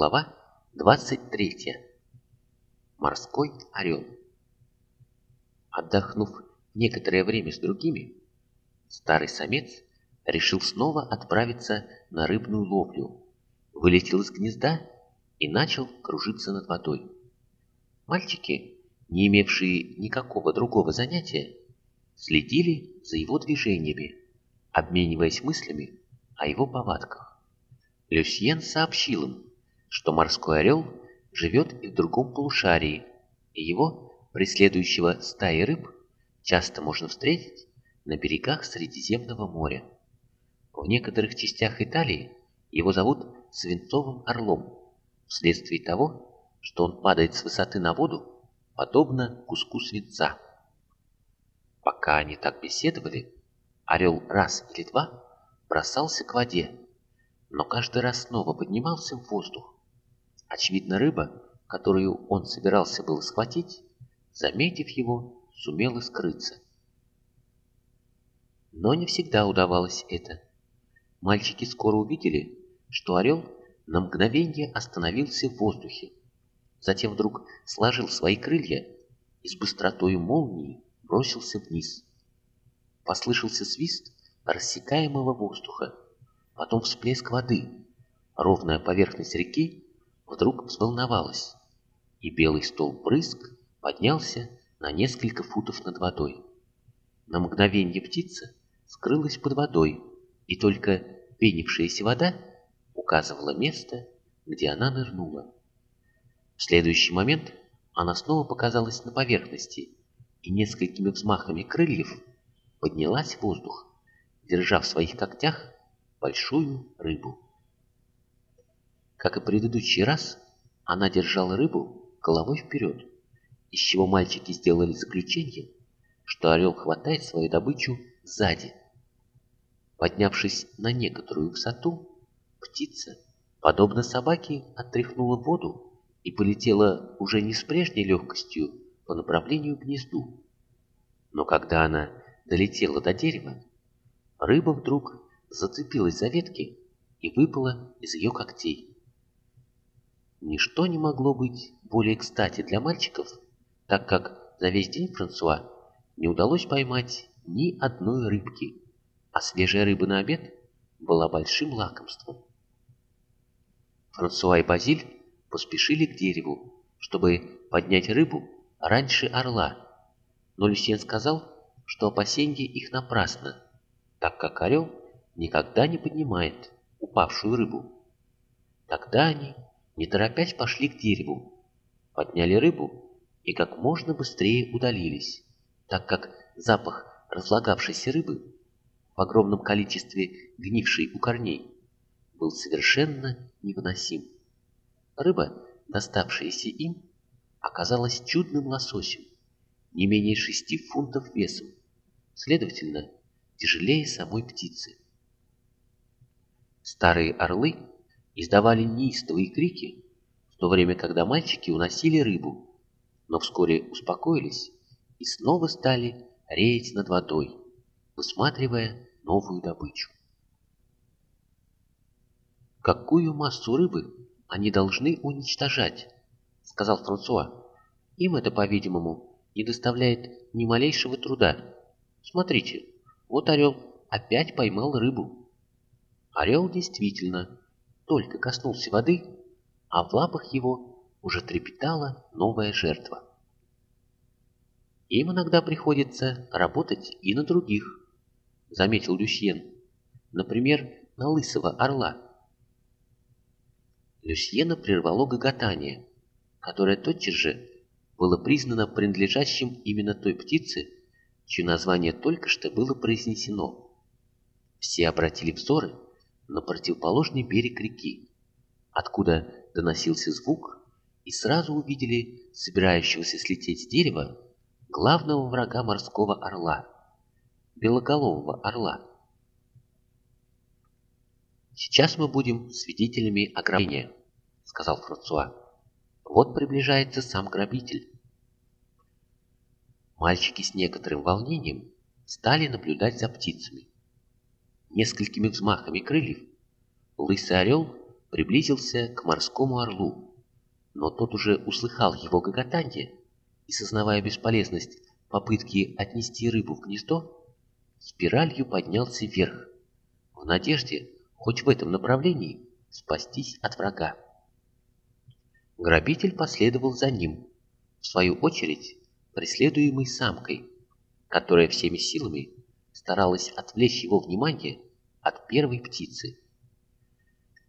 Глава 23. Морской орел. Отдохнув некоторое время с другими, старый самец решил снова отправиться на рыбную ловлю, вылетел из гнезда и начал кружиться над водой. Мальчики, не имевшие никакого другого занятия, следили за его движениями, обмениваясь мыслями о его повадках. Люсьен сообщил им, что морской орел живет и в другом полушарии, и его, преследующего стаи рыб, часто можно встретить на берегах Средиземного моря. В некоторых частях Италии его зовут свинцовым орлом, вследствие того, что он падает с высоты на воду, подобно куску свинца. Пока они так беседовали, орел раз или два бросался к воде, но каждый раз снова поднимался в воздух. Очевидно, рыба, которую он собирался было схватить, заметив его, сумела скрыться. Но не всегда удавалось это. Мальчики скоро увидели, что орел на мгновение остановился в воздухе, затем вдруг сложил свои крылья и с быстротой молнии бросился вниз. Послышался свист рассекаемого воздуха, потом всплеск воды, ровная поверхность реки вдруг взволновалась, и белый столб брызг поднялся на несколько футов над водой. На мгновение птица скрылась под водой, и только пенившаяся вода указывала место, где она нырнула. В следующий момент она снова показалась на поверхности и несколькими взмахами крыльев поднялась в воздух, держа в своих когтях большую рыбу. Как и предыдущий раз, она держала рыбу головой вперед, из чего мальчики сделали заключение, что орел хватает свою добычу сзади. Поднявшись на некоторую высоту, птица, подобно собаке, оттряхнула воду и полетела уже не с прежней легкостью по направлению к гнезду. Но когда она долетела до дерева, рыба вдруг зацепилась за ветки и выпала из ее когтей. Ничто не могло быть более кстати для мальчиков, так как за весь день Франсуа не удалось поймать ни одной рыбки, а свежая рыба на обед была большим лакомством. Франсуа и Базиль поспешили к дереву, чтобы поднять рыбу раньше орла, но Люсьен сказал, что опасения их напрасно, так как орел никогда не поднимает упавшую рыбу. Тогда они не торопясь пошли к дереву, подняли рыбу и как можно быстрее удалились, так как запах разлагавшейся рыбы в огромном количестве гнившей у корней был совершенно невыносим. Рыба, доставшаяся им, оказалась чудным лососем, не менее шести фунтов весом, следовательно, тяжелее самой птицы. Старые орлы издавали неистовые крики, в то время, когда мальчики уносили рыбу, но вскоре успокоились и снова стали реять над водой, высматривая новую добычу. «Какую массу рыбы они должны уничтожать?» — сказал Франсуа. «Им это, по-видимому, не доставляет ни малейшего труда. Смотрите, вот орел опять поймал рыбу». Орел действительно только коснулся воды, а в лапах его уже трепетала новая жертва. Им иногда приходится работать и на других, заметил Люсьен. Например, на лысого орла. Люсьена прервало гоготание, которое тотчас же было признано принадлежащим именно той птице, чье название только что было произнесено. Все обратили взоры на противоположный берег реки, откуда доносился звук, и сразу увидели собирающегося слететь с дерева главного врага морского орла, белоголового орла. «Сейчас мы будем свидетелями ограбления», — сказал Франсуа. «Вот приближается сам грабитель». Мальчики с некоторым волнением стали наблюдать за птицами. Несколькими взмахами крыльев лысый орел приблизился к морскому орлу, но тот уже услыхал его гоготанье и, сознавая бесполезность попытки отнести рыбу в гнездо, спиралью поднялся вверх, в надежде хоть в этом направлении спастись от врага. Грабитель последовал за ним, в свою очередь преследуемый самкой, которая всеми силами старалась отвлечь его внимание от первой птицы.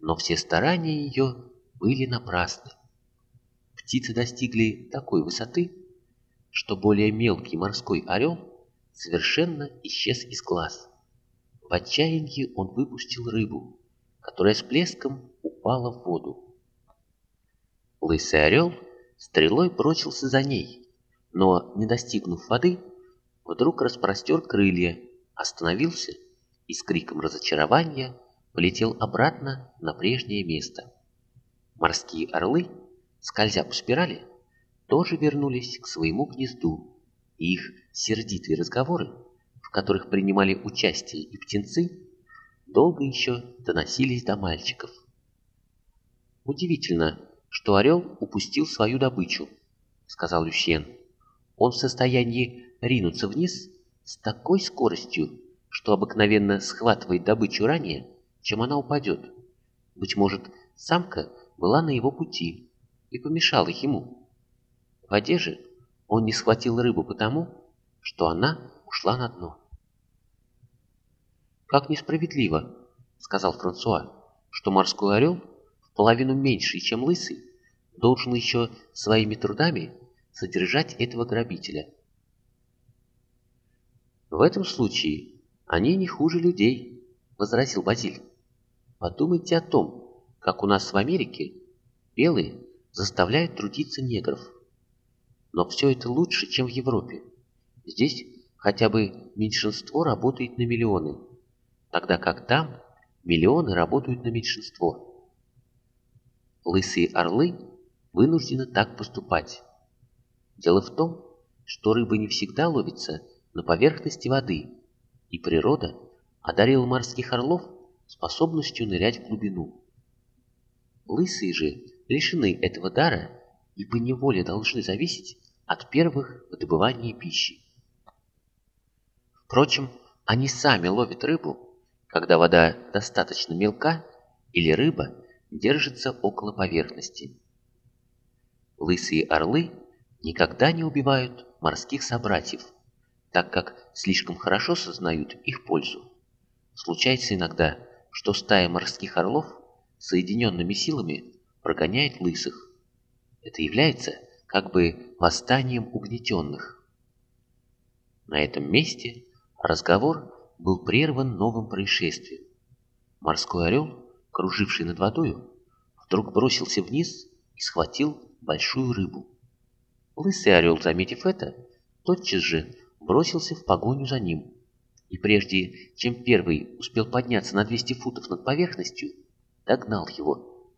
Но все старания ее были напрасны. Птицы достигли такой высоты, что более мелкий морской орел совершенно исчез из глаз. В отчаянии он выпустил рыбу, которая с плеском упала в воду. Лысый орел стрелой бросился за ней, но, не достигнув воды, вдруг распростер крылья, остановился и с криком разочарования полетел обратно на прежнее место. Морские орлы, скользя по спирали, тоже вернулись к своему гнезду, и их сердитые разговоры, в которых принимали участие и птенцы, долго еще доносились до мальчиков. «Удивительно, что орел упустил свою добычу», — сказал Люсьен. «Он в состоянии ринуться вниз с такой скоростью, что обыкновенно схватывает добычу ранее, чем она упадет. Быть может, самка была на его пути и помешала ему». В воде он не схватил рыбу потому, что она ушла на дно. «Как несправедливо», — сказал Франсуа, «что морской орел, в половину меньший, чем лысый, должен еще своими трудами содержать этого грабителя». «В этом случае они не хуже людей», — возразил Базиль. «Подумайте о том, как у нас в Америке белые заставляют трудиться негров». Но все это лучше, чем в Европе. Здесь хотя бы меньшинство работает на миллионы, тогда как там миллионы работают на меньшинство. Лысые орлы вынуждены так поступать. Дело в том, что рыба не всегда ловится на поверхности воды, и природа одарила морских орлов способностью нырять в глубину. Лысые же лишены этого дара и по неволе должны зависеть от первых в добывании пищи. Впрочем, они сами ловят рыбу, когда вода достаточно мелка или рыба держится около поверхности. Лысые орлы никогда не убивают морских собратьев, так как слишком хорошо сознают их пользу. Случается иногда, что стая морских орлов соединенными силами прогоняет лысых. Это является как бы восстанием угнетенных. На этом месте разговор был прерван новым происшествием. Морской орел, круживший над водою, вдруг бросился вниз и схватил большую рыбу. Лысый орел, заметив это, тотчас же бросился в погоню за ним, и прежде чем первый успел подняться на 200 футов над поверхностью, догнал его.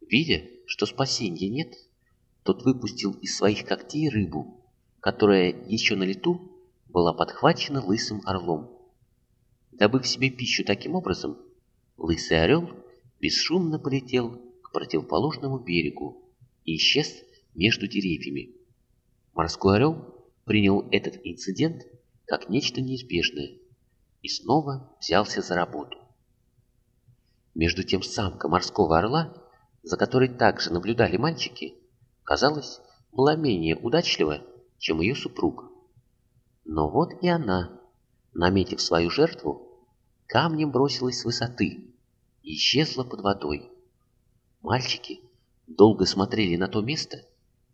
Видя, что спасения нет, тот выпустил из своих когтей рыбу, которая еще на лету была подхвачена лысым орлом. Добыв себе пищу таким образом, лысый орел бесшумно полетел к противоположному берегу и исчез между деревьями. Морской орел принял этот инцидент как нечто неизбежное и снова взялся за работу. Между тем самка морского орла, за которой также наблюдали мальчики, казалось, была менее удачлива, чем ее супруг. Но вот и она, наметив свою жертву, камнем бросилась с высоты и исчезла под водой. Мальчики долго смотрели на то место,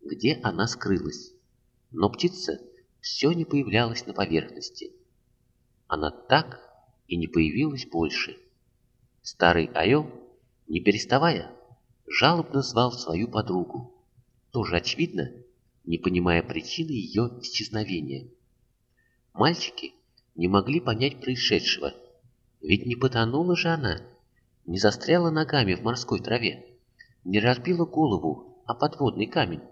где она скрылась, но птица все не появлялась на поверхности. Она так и не появилась больше. Старый орел, не переставая, жалобно звал свою подругу тоже очевидно, не понимая причины ее исчезновения. Мальчики не могли понять происшедшего, ведь не потонула же она, не застряла ногами в морской траве, не разбила голову о подводный камень.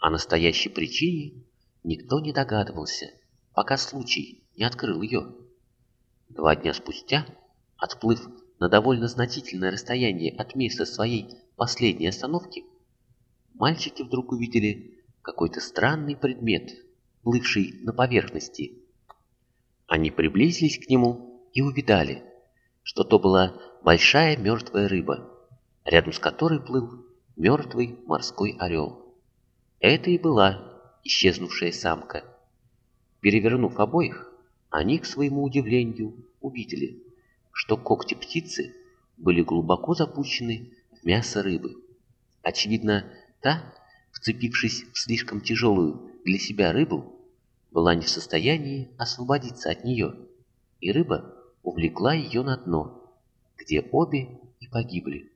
О настоящей причине никто не догадывался, пока случай не открыл ее. Два дня спустя, отплыв на довольно значительное расстояние от места своей последней остановки, мальчики вдруг увидели какой-то странный предмет, плывший на поверхности. Они приблизились к нему и увидали, что то была большая мертвая рыба, рядом с которой плыл мертвый морской орел. Это и была исчезнувшая самка. Перевернув обоих, они, к своему удивлению, увидели, что когти птицы были глубоко запущены в мясо рыбы. Очевидно, та, вцепившись в слишком тяжелую для себя рыбу, была не в состоянии освободиться от нее, и рыба увлекла ее на дно, где обе и погибли.